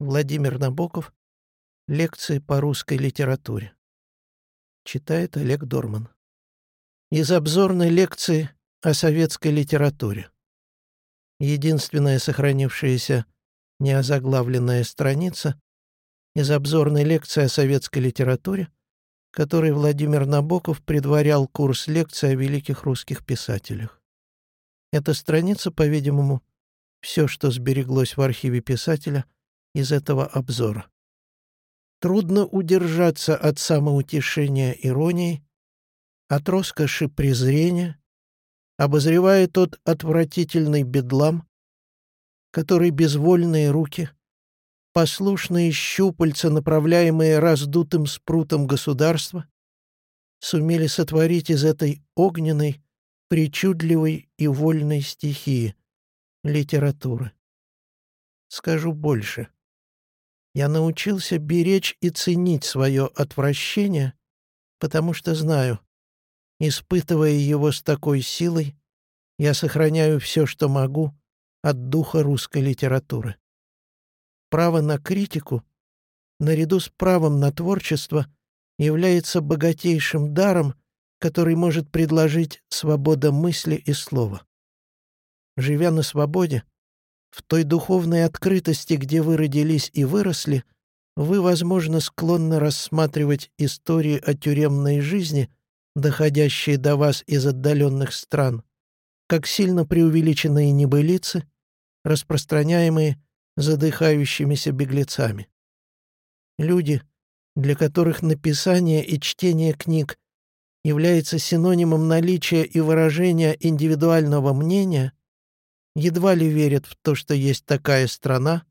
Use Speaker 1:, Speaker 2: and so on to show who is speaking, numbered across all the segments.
Speaker 1: Владимир Набоков. Лекции по русской литературе. Читает Олег Дорман. Из обзорной лекции о советской литературе. Единственная сохранившаяся неозаглавленная страница из обзорной лекции о советской литературе, которой Владимир Набоков предварял курс лекций о великих русских писателях. Эта страница, по-видимому, все, что сбереглось в архиве писателя — из этого обзора. Трудно удержаться от самоутешения иронии, от роскоши презрения, обозревая тот отвратительный бедлам, который безвольные руки, послушные щупальца, направляемые раздутым спрутом государства, сумели сотворить из этой огненной, причудливой и вольной стихии литературы. Скажу больше — я научился беречь и ценить свое отвращение, потому что знаю, испытывая его с такой силой, я сохраняю все, что могу, от духа русской литературы. Право на критику, наряду с правом на творчество, является богатейшим даром, который может предложить свобода мысли и слова. Живя на свободе, в той духовной открытости, где вы родились и выросли, вы, возможно, склонны рассматривать истории о тюремной жизни, доходящие до вас из отдаленных стран, как сильно преувеличенные небылицы, распространяемые задыхающимися беглецами. Люди, для которых написание и чтение книг является синонимом наличия и выражения индивидуального мнения, едва ли верят в то, что есть такая страна,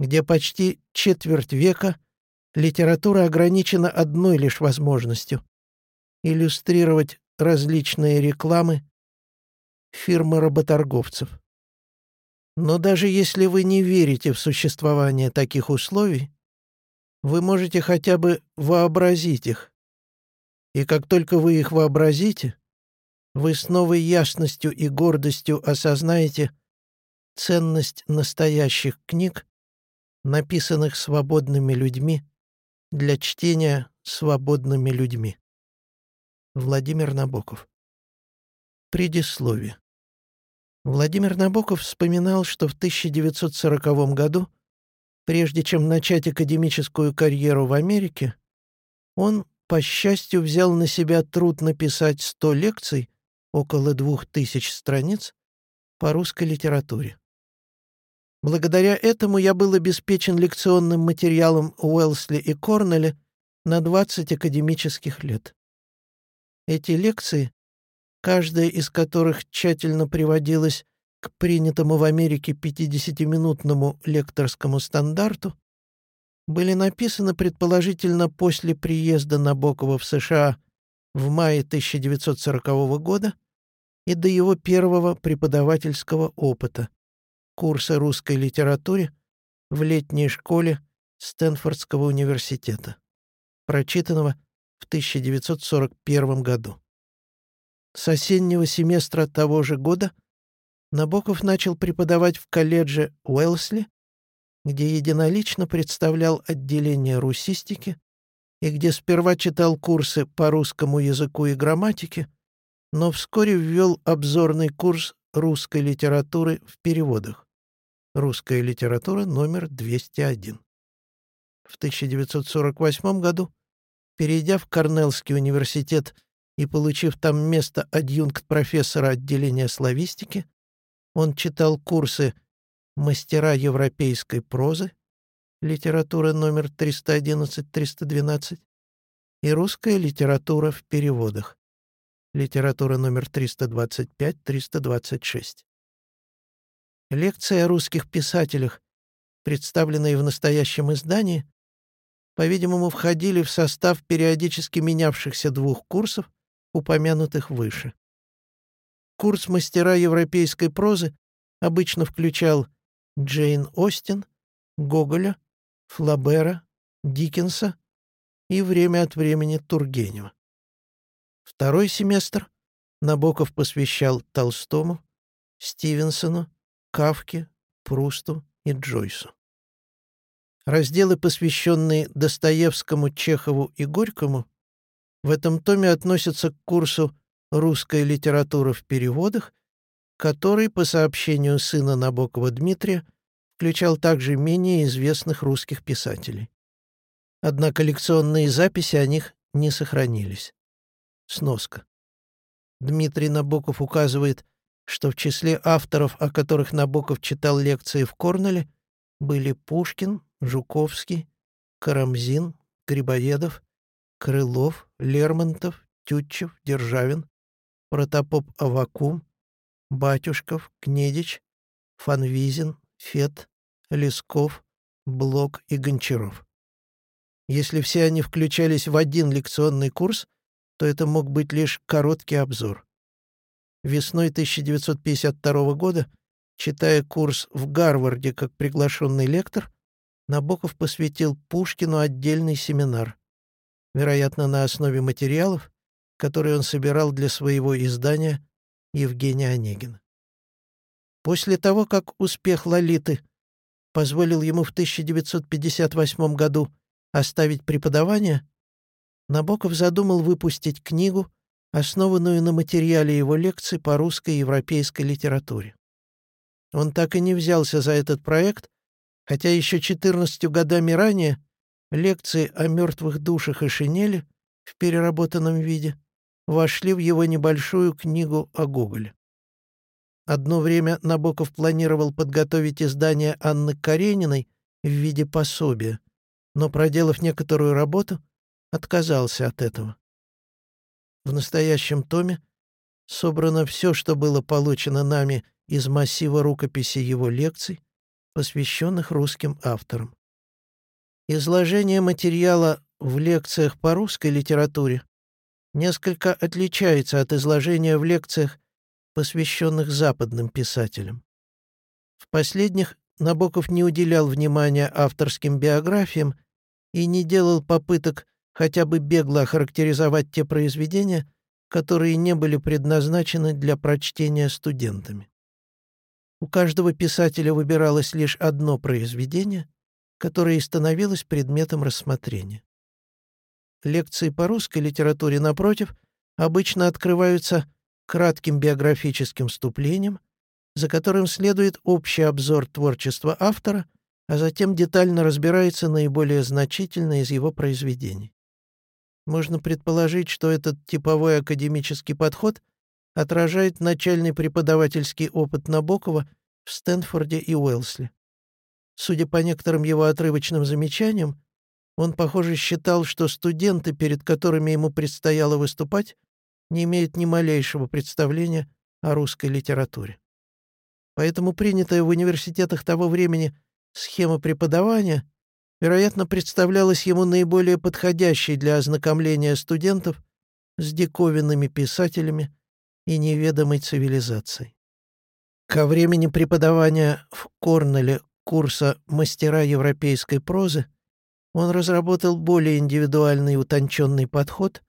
Speaker 1: где почти четверть века литература ограничена одной лишь возможностью — иллюстрировать различные рекламы фирмы работорговцев. Но даже если вы не верите в существование таких условий, вы можете хотя бы вообразить их. И как только вы их вообразите, вы с новой ясностью и гордостью осознаете ценность настоящих книг, написанных свободными людьми для чтения свободными людьми. Владимир Набоков. Предисловие. Владимир Набоков вспоминал, что в 1940 году, прежде чем начать академическую карьеру в Америке, он, по счастью, взял на себя труд написать 100 лекций около двух тысяч страниц, по русской литературе. Благодаря этому я был обеспечен лекционным материалом Уэлсли и Корнелля на 20 академических лет. Эти лекции, каждая из которых тщательно приводилась к принятому в Америке 50-минутному лекторскому стандарту, были написаны предположительно после приезда Набокова в США в мае 1940 года и до его первого преподавательского опыта — курса русской литературе в летней школе Стэнфордского университета, прочитанного в 1941 году. С осеннего семестра того же года Набоков начал преподавать в колледже Уэлсли, где единолично представлял отделение русистики и где сперва читал курсы по русскому языку и грамматике, но вскоре ввел обзорный курс русской литературы в переводах. Русская литература номер 201. В 1948 году, перейдя в Корнеллский университет и получив там место адъюнкт-профессора отделения славистики, он читал курсы «Мастера европейской прозы», литература номер 311-312 и русская литература в переводах, литература номер 325-326. Лекции о русских писателях, представленные в настоящем издании, по-видимому, входили в состав периодически менявшихся двух курсов, упомянутых выше. Курс мастера европейской прозы обычно включал Джейн Остин, Гоголя, Флабера, Диккенса и время от времени Тургенева. Второй семестр Набоков посвящал Толстому, Стивенсону, Кавке, Прусту и Джойсу. Разделы, посвященные Достоевскому, Чехову и Горькому, в этом томе относятся к курсу «Русская литература в переводах», который, по сообщению сына Набокова Дмитрия, включал также менее известных русских писателей. Однако коллекционные записи о них не сохранились. Сноска. Дмитрий Набоков указывает, что в числе авторов, о которых Набоков читал лекции в Корнеле, были Пушкин, Жуковский, Карамзин, Грибоедов, Крылов, Лермонтов, Тютчев, Державин, Протопоп Авакум, Батюшков, Кнедич, Фанвизин, Фет, Лесков, Блок и Гончаров. Если все они включались в один лекционный курс, то это мог быть лишь короткий обзор. Весной 1952 года, читая курс в Гарварде как приглашенный лектор, Набоков посвятил Пушкину отдельный семинар, вероятно, на основе материалов, которые он собирал для своего издания Евгения Онегина. После того, как успех «Лолиты» позволил ему в 1958 году оставить преподавание, Набоков задумал выпустить книгу, основанную на материале его лекций по русской и европейской литературе. Он так и не взялся за этот проект, хотя еще 14 годами ранее лекции о мертвых душах и шинели в переработанном виде вошли в его небольшую книгу о Гоголе. Одно время Набоков планировал подготовить издание Анны Карениной в виде пособия, но, проделав некоторую работу, отказался от этого. В настоящем томе собрано все, что было получено нами из массива рукописей его лекций, посвященных русским авторам. Изложение материала в лекциях по русской литературе несколько отличается от изложения в лекциях, посвященных западным писателям. В последних Набоков не уделял внимания авторским биографиям и не делал попыток хотя бы бегло охарактеризовать те произведения, которые не были предназначены для прочтения студентами. У каждого писателя выбиралось лишь одно произведение, которое и становилось предметом рассмотрения. Лекции по русской литературе, напротив, обычно открываются кратким биографическим вступлением, за которым следует общий обзор творчества автора, а затем детально разбирается наиболее значительное из его произведений. Можно предположить, что этот типовой академический подход отражает начальный преподавательский опыт Набокова в Стэнфорде и Уэлсли. Судя по некоторым его отрывочным замечаниям, он, похоже, считал, что студенты, перед которыми ему предстояло выступать, не имеют ни малейшего представления о русской литературе. Поэтому принятая в университетах того времени схема преподавания, вероятно, представлялась ему наиболее подходящей для ознакомления студентов с диковинными писателями и неведомой цивилизацией. Ко времени преподавания в Корнеле курса «Мастера европейской прозы» он разработал более индивидуальный и утонченный подход,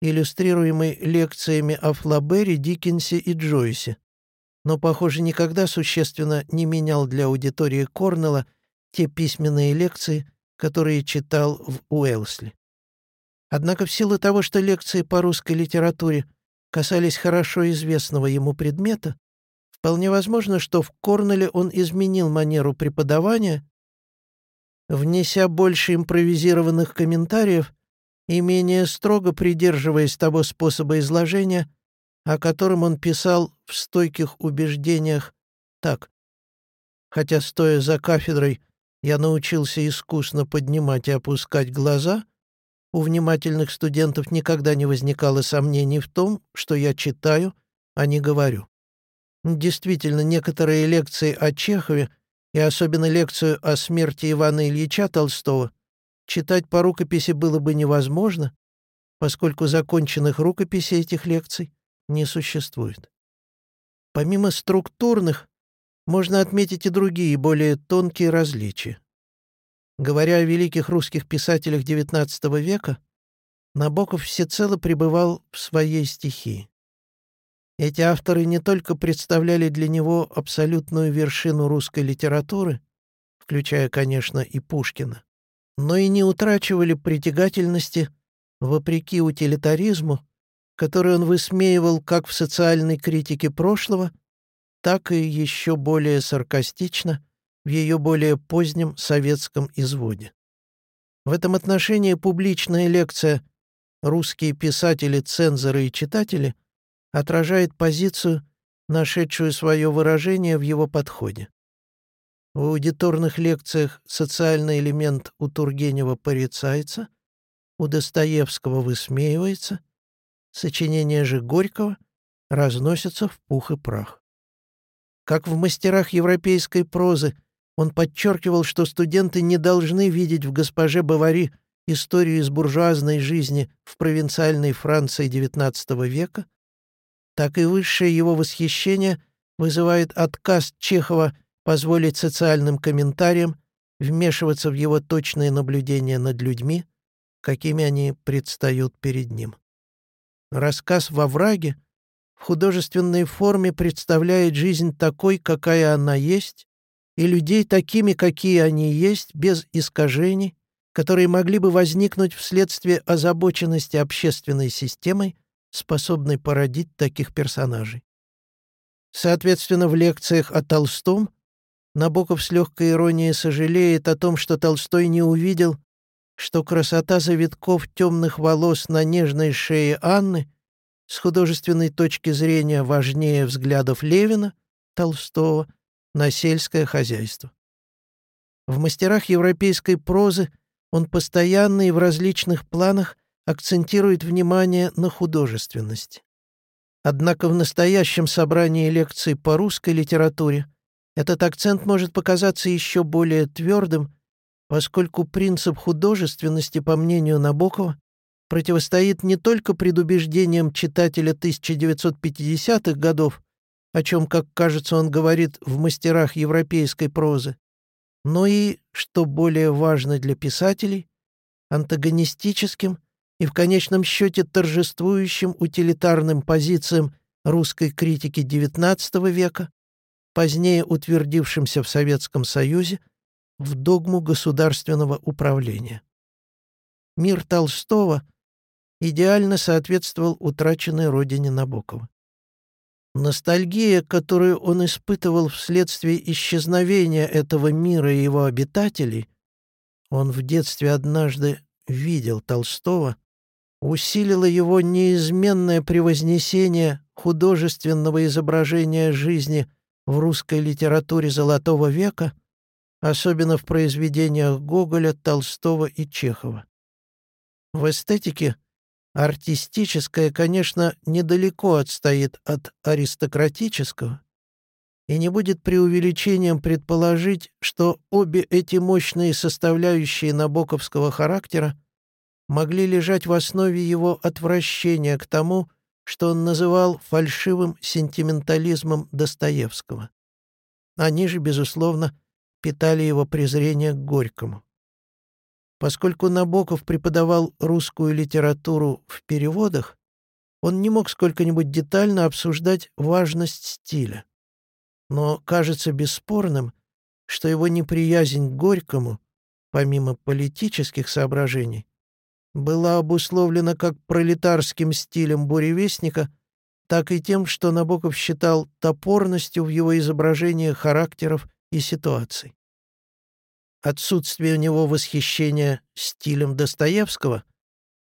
Speaker 1: иллюстрируемый лекциями о Флабере, Диккенсе и Джойсе, но, похоже, никогда существенно не менял для аудитории Корнелла те письменные лекции, которые читал в Уэлсли. Однако в силу того, что лекции по русской литературе касались хорошо известного ему предмета, вполне возможно, что в Корнеле он изменил манеру преподавания, внеся больше импровизированных комментариев и менее строго придерживаясь того способа изложения, о котором он писал в стойких убеждениях так. Хотя, стоя за кафедрой, я научился искусно поднимать и опускать глаза, у внимательных студентов никогда не возникало сомнений в том, что я читаю, а не говорю. Действительно, некоторые лекции о Чехове, и особенно лекцию о смерти Ивана Ильича Толстого, читать по рукописи было бы невозможно, поскольку законченных рукописей этих лекций не существует. Помимо структурных, можно отметить и другие, более тонкие различия. Говоря о великих русских писателях XIX века, Набоков всецело пребывал в своей стихии. Эти авторы не только представляли для него абсолютную вершину русской литературы, включая, конечно, и Пушкина, но и не утрачивали притягательности вопреки утилитаризму, который он высмеивал как в социальной критике прошлого, так и еще более саркастично в ее более позднем советском изводе. В этом отношении публичная лекция «Русские писатели, цензоры и читатели» отражает позицию, нашедшую свое выражение в его подходе. В аудиторных лекциях социальный элемент у Тургенева порицается, у Достоевского высмеивается, сочинения же Горького разносятся в пух и прах. Как в мастерах европейской прозы он подчеркивал, что студенты не должны видеть в госпоже Бавари историю из буржуазной жизни в провинциальной Франции XIX века, так и высшее его восхищение вызывает отказ Чехова позволить социальным комментариям вмешиваться в его точные наблюдения над людьми, какими они предстают перед ним. Рассказ во враге в художественной форме представляет жизнь такой, какая она есть, и людей такими, какие они есть, без искажений, которые могли бы возникнуть вследствие озабоченности общественной системой, способной породить таких персонажей. Соответственно, в лекциях о Толстом Набоков с легкой иронией сожалеет о том, что Толстой не увидел, что красота завитков темных волос на нежной шее Анны с художественной точки зрения важнее взглядов Левина, Толстого, на сельское хозяйство. В мастерах европейской прозы он постоянно и в различных планах акцентирует внимание на художественности. Однако в настоящем собрании лекций по русской литературе этот акцент может показаться еще более твердым, поскольку принцип художественности, по мнению Набокова, противостоит не только предубеждениям читателя 1950-х годов, о чем, как кажется, он говорит в «Мастерах европейской прозы», но и, что более важно для писателей, антагонистическим и в конечном счете торжествующим утилитарным позициям русской критики XIX века, позднее утвердившимся в Советском Союзе в догму государственного управления. Мир Толстого идеально соответствовал утраченной родине Набокова. Ностальгия, которую он испытывал вследствие исчезновения этого мира и его обитателей, он в детстве однажды видел Толстого, усилила его неизменное превознесение художественного изображения жизни в русской литературе Золотого века, особенно в произведениях Гоголя, Толстого и Чехова. В эстетике – Артистическое, конечно, недалеко отстоит от аристократического, и не будет преувеличением предположить, что обе эти мощные составляющие набоковского характера могли лежать в основе его отвращения к тому, что он называл фальшивым сентиментализмом Достоевского. Они же, безусловно, питали его презрение к Горькому. Поскольку Набоков преподавал русскую литературу в переводах, он не мог сколько-нибудь детально обсуждать важность стиля. Но кажется бесспорным, что его неприязнь к Горькому, помимо политических соображений, была обусловлена как пролетарским стилем буревестника, так и тем, что Набоков считал топорностью в его изображении характеров и ситуаций. Отсутствие у него восхищения стилем Достоевского,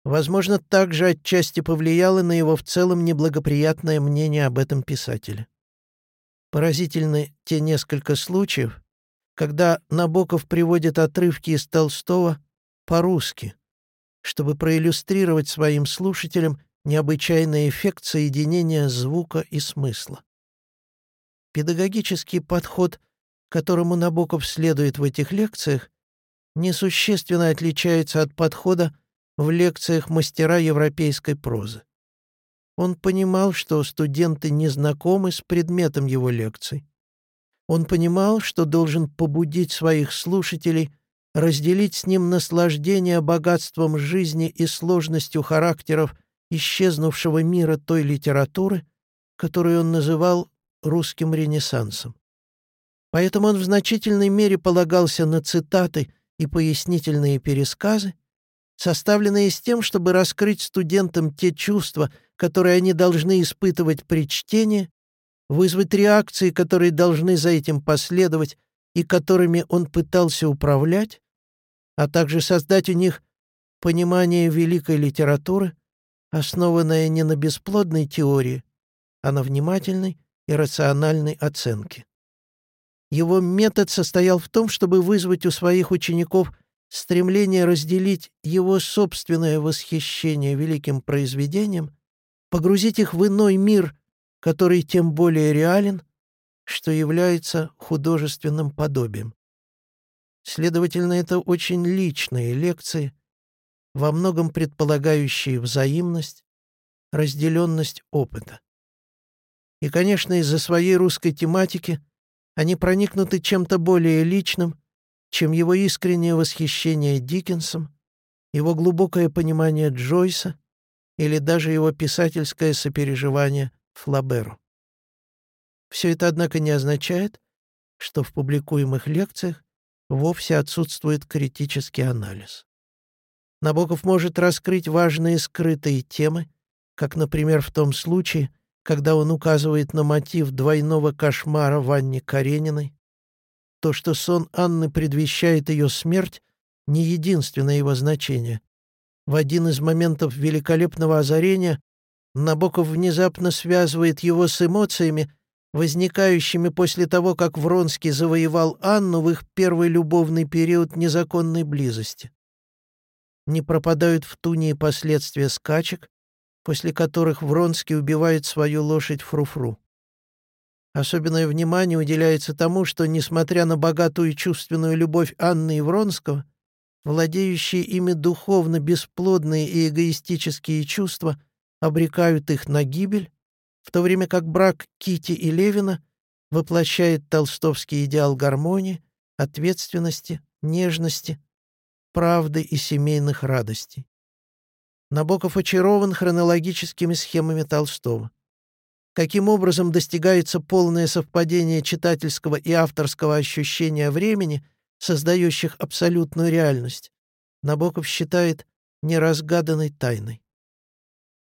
Speaker 1: возможно, также отчасти повлияло на его в целом неблагоприятное мнение об этом писателе. Поразительны те несколько случаев, когда Набоков приводит отрывки из Толстого по-русски, чтобы проиллюстрировать своим слушателям необычайный эффект соединения звука и смысла. Педагогический подход которому Набоков следует в этих лекциях, несущественно отличается от подхода в лекциях мастера европейской прозы. Он понимал, что студенты не знакомы с предметом его лекций. Он понимал, что должен побудить своих слушателей разделить с ним наслаждение богатством жизни и сложностью характеров исчезнувшего мира той литературы, которую он называл русским ренессансом. Поэтому он в значительной мере полагался на цитаты и пояснительные пересказы, составленные с тем, чтобы раскрыть студентам те чувства, которые они должны испытывать при чтении, вызвать реакции, которые должны за этим последовать и которыми он пытался управлять, а также создать у них понимание великой литературы, основанное не на бесплодной теории, а на внимательной и рациональной оценке. Его метод состоял в том, чтобы вызвать у своих учеников стремление разделить его собственное восхищение великим произведением, погрузить их в иной мир, который тем более реален, что является художественным подобием. Следовательно, это очень личные лекции, во многом предполагающие взаимность, разделенность опыта. И, конечно, из-за своей русской тематики они проникнуты чем-то более личным, чем его искреннее восхищение Диккенсом, его глубокое понимание Джойса или даже его писательское сопереживание Флаберу. Все это, однако, не означает, что в публикуемых лекциях вовсе отсутствует критический анализ. Набоков может раскрыть важные скрытые темы, как, например, в том случае, когда он указывает на мотив двойного кошмара Ванне Карениной, то, что сон Анны предвещает ее смерть, не единственное его значение. В один из моментов великолепного озарения Набоков внезапно связывает его с эмоциями, возникающими после того, как Вронский завоевал Анну в их первый любовный период незаконной близости. Не пропадают в туне и последствия скачек, после которых Вронский убивает свою лошадь Фруфру. -фру. Особенное внимание уделяется тому, что, несмотря на богатую чувственную любовь Анны и Вронского, владеющие ими духовно бесплодные и эгоистические чувства обрекают их на гибель, в то время как брак Кити и Левина воплощает толстовский идеал гармонии, ответственности, нежности, правды и семейных радостей. Набоков очарован хронологическими схемами Толстого каким образом достигается полное совпадение читательского и авторского ощущения времени, создающих абсолютную реальность, Набоков считает неразгаданной тайной.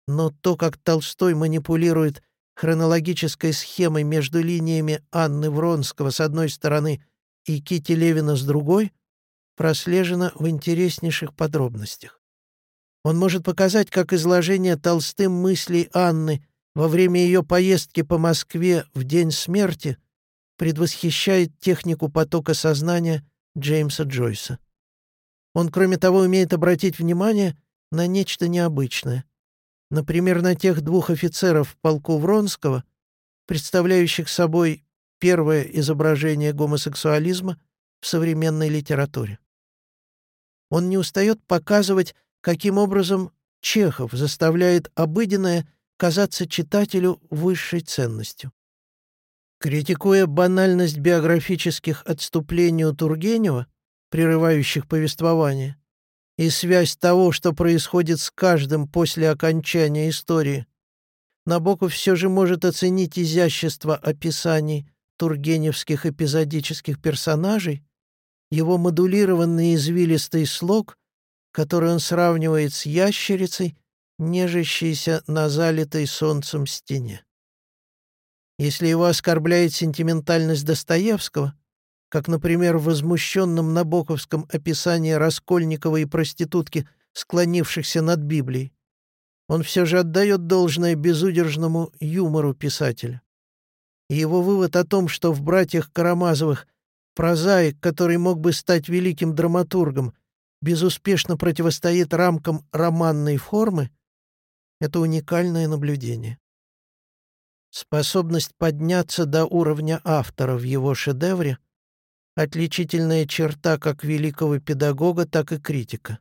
Speaker 1: Но то, как Толстой манипулирует хронологической схемой между линиями Анны Вронского с одной стороны и Кити Левина с другой, прослежено в интереснейших подробностях. Он может показать, как изложение Толстым мыслей Анны во время ее поездки по Москве в день смерти предвосхищает технику потока сознания Джеймса Джойса. Он, кроме того, умеет обратить внимание на нечто необычное. Например, на тех двух офицеров полку Вронского, представляющих собой первое изображение гомосексуализма в современной литературе. Он не устает показывать, каким образом Чехов заставляет обыденное казаться читателю высшей ценностью. Критикуя банальность биографических отступлений у Тургенева, прерывающих повествование, и связь того, что происходит с каждым после окончания истории, Набоков все же может оценить изящество описаний тургеневских эпизодических персонажей, его модулированный извилистый слог, который он сравнивает с ящерицей, нежащийся на залитой солнцем стене. Если его оскорбляет сентиментальность Достоевского, как, например, в возмущенном набоковском описании Раскольникова и проститутки, склонившихся над Библией, он все же отдает должное безудержному юмору писателя. И его вывод о том, что в «Братьях Карамазовых» прозаик, который мог бы стать великим драматургом, безуспешно противостоит рамкам романной формы, это уникальное наблюдение. Способность подняться до уровня автора в его шедевре — отличительная черта как великого педагога, так и критика.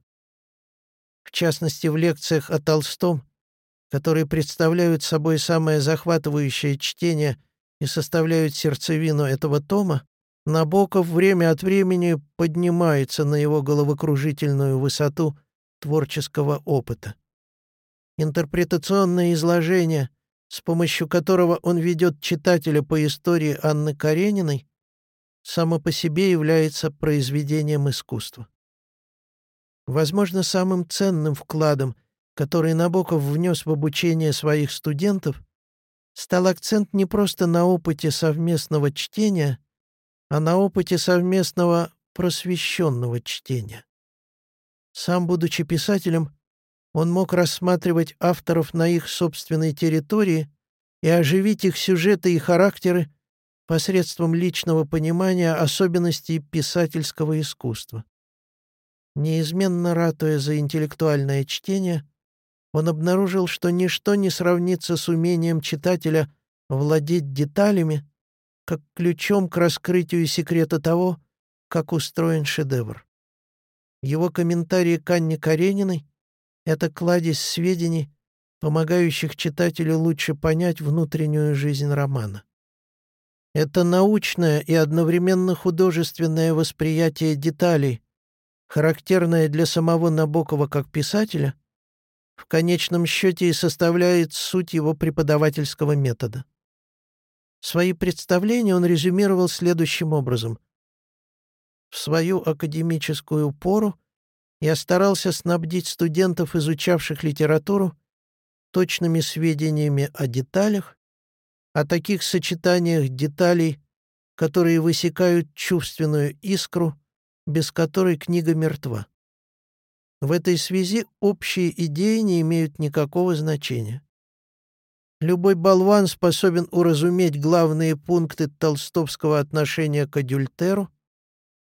Speaker 1: В частности, в лекциях о Толстом, которые представляют собой самое захватывающее чтение и составляют сердцевину этого тома, Набоков время от времени поднимается на его головокружительную высоту творческого опыта интерпретационное изложение, с помощью которого он ведет читателя по истории Анны Карениной, само по себе является произведением искусства. Возможно, самым ценным вкладом, который Набоков внес в обучение своих студентов, стал акцент не просто на опыте совместного чтения, а на опыте совместного просвещенного чтения. Сам, будучи писателем, он мог рассматривать авторов на их собственной территории и оживить их сюжеты и характеры посредством личного понимания особенностей писательского искусства. Неизменно ратуя за интеллектуальное чтение, он обнаружил, что ничто не сравнится с умением читателя владеть деталями, как ключом к раскрытию секрета того, как устроен шедевр. Его комментарии к Анне Карениной — это кладезь сведений, помогающих читателю лучше понять внутреннюю жизнь романа. Это научное и одновременно художественное восприятие деталей, характерное для самого Набокова как писателя, в конечном счете и составляет суть его преподавательского метода. Свои представления он резюмировал следующим образом. В свою академическую пору я старался снабдить студентов, изучавших литературу, точными сведениями о деталях, о таких сочетаниях деталей, которые высекают чувственную искру, без которой книга мертва. В этой связи общие идеи не имеют никакого значения. Любой болван способен уразуметь главные пункты толстовского отношения к адюльтеру,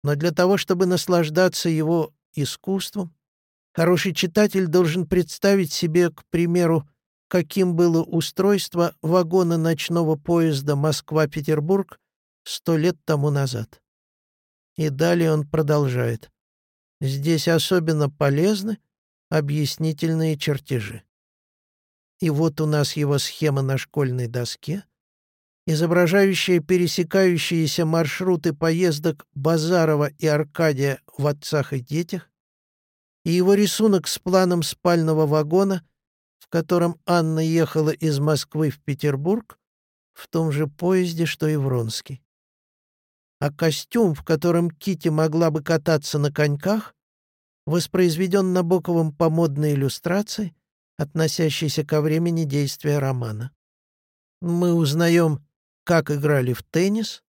Speaker 1: но для того, чтобы наслаждаться его искусством, хороший читатель должен представить себе, к примеру, каким было устройство вагона ночного поезда Москва-Петербург сто лет тому назад. И далее он продолжает. Здесь особенно полезны объяснительные чертежи. И вот у нас его схема на школьной доске — изображающая пересекающиеся маршруты поездок Базарова и Аркадия в «Отцах и детях», и его рисунок с планом спального вагона, в котором Анна ехала из Москвы в Петербург в том же поезде, что и Вронский. А костюм, в котором Кити могла бы кататься на коньках, воспроизведен Набоковым по модной иллюстрации, относящейся ко времени действия романа. Мы узнаем как играли в теннис,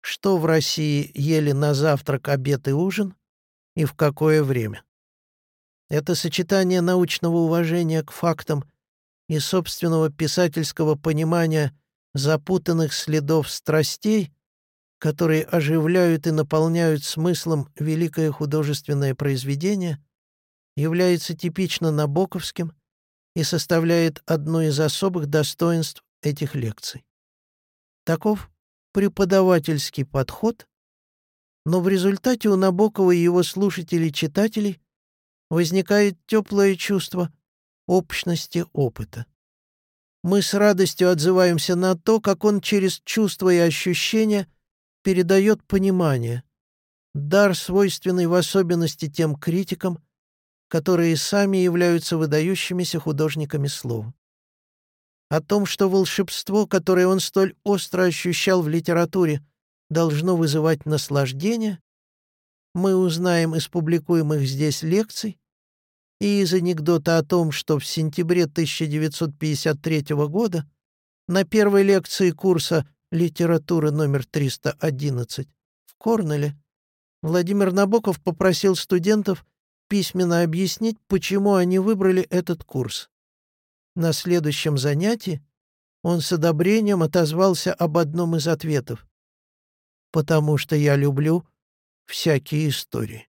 Speaker 1: что в России ели на завтрак, обед и ужин и в какое время. Это сочетание научного уважения к фактам и собственного писательского понимания запутанных следов страстей, которые оживляют и наполняют смыслом великое художественное произведение, является типично набоковским и составляет одно из особых достоинств этих лекций. Таков преподавательский подход, но в результате у Набокова и его слушателей-читателей возникает теплое чувство общности опыта. Мы с радостью отзываемся на то, как он через чувства и ощущения передает понимание, дар, свойственный в особенности тем критикам, которые сами являются выдающимися художниками слова о том, что волшебство, которое он столь остро ощущал в литературе, должно вызывать наслаждение, мы узнаем из публикуемых здесь лекций и из анекдота о том, что в сентябре 1953 года на первой лекции курса «Литература номер 311» в Корнеле Владимир Набоков попросил студентов письменно объяснить, почему они выбрали этот курс. На следующем занятии он с одобрением отозвался об одном из ответов. «Потому что я люблю всякие истории».